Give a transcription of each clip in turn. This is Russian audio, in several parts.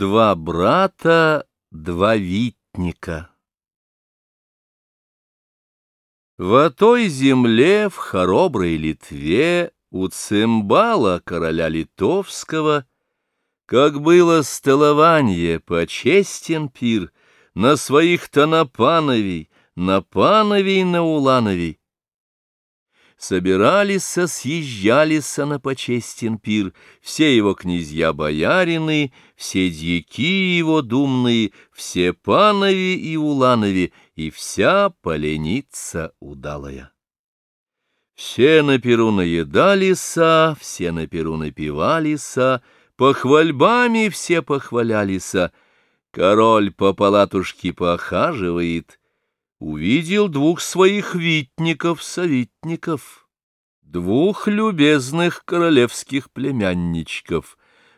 Два брата, два витника. В той земле, в хороброй Литве, У цимбала короля литовского, Как было столование, почестен пир, На своих-то на пановей, на пановей на улановей, Собирались, съезжались на почестен пир, Все его князья-боярины, Все дьяки его думные, Все панови и уланови, И вся поленица удалая. Все на перу наедалися, Все на перу напивалися, Похвальбами все похвалялися, Король по палатушке похаживает, увидел двух своих витников-советников, двух любезных королевских племянничков,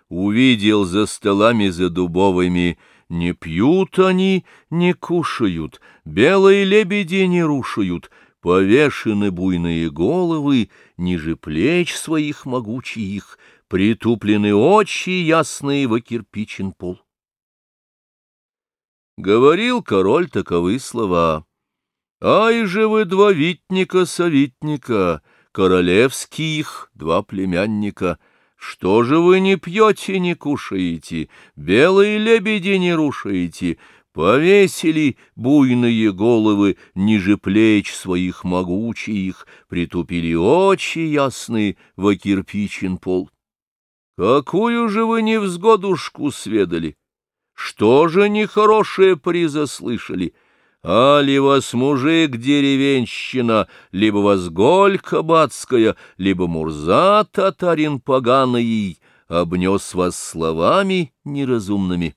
увидел за столами за дубовыми, не пьют они, не кушают, белые лебеди не рушают, повешены буйные головы, ниже плеч своих могучих, притуплены очи ясные во кирпичен пол. Говорил король таковы слова. Ай же вы два витника-советника, королевских два племянника, что же вы не пьете, не кушаете, белые лебеди не рушаете, повесили буйные головы ниже плеч своих могучих, притупили очи ясные во кирпичен пол. Какую же вы невзгодушку сведали? Что же нехорошее призаслышали? Али вас мужик деревенщина, либо вас голь кабацкая, либо мурза татарин поганый, обнес вас словами неразумными.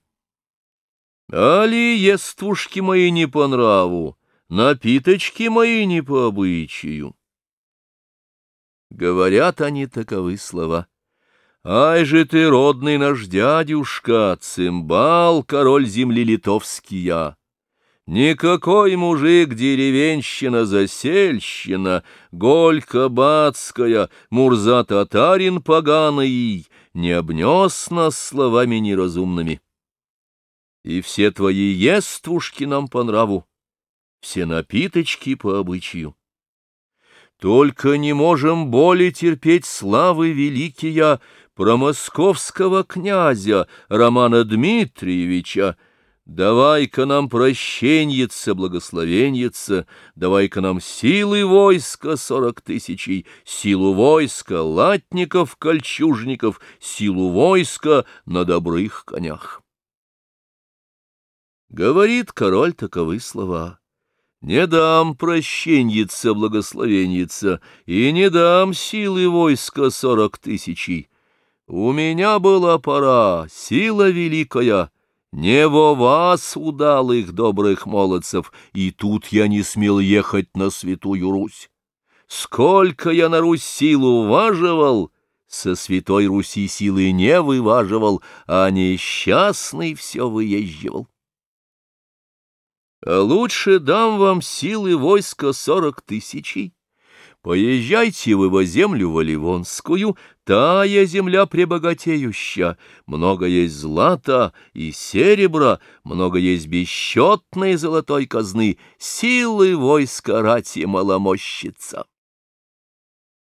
Али ествушки мои не по нраву, напиточки мои не по обычаю. Говорят они таковы слова. Ай же ты, родный наш дядюшка, цимбал, король земли литовский я! Никакой мужик деревенщина-засельщина, Голька бацкая, Мурза-татарин поганый, Не обнес нас словами неразумными. И все твои ествушки нам по нраву, Все напиточки по обычаю. Только не можем более терпеть славы великия Про московского князя Романа Дмитриевича, Давай-ка нам прощеньица, благословеньица, давай-ка нам силы войска сорок тысячей, силу войска латников, кольчужников, силу войска на добрых конях. Говорит король таковы слова. Не дам прощеньица, благословеньица, и не дам силы войска сорок тысячей. У меня была пора, сила великая — не во вас, удалых добрых молодцев, и тут я не смел ехать на святую Русь. Сколько я на Русь силу важивал, со святой Руси силы не вываживал, а несчастный все выезживал. А лучше дам вам силы войска сорок тысячей, Поезжайте вы во землю Валивонскую, тая земля пребогатеющая, много есть злата и серебра, много есть бесчетной золотой казны, силы войска рати маломощица.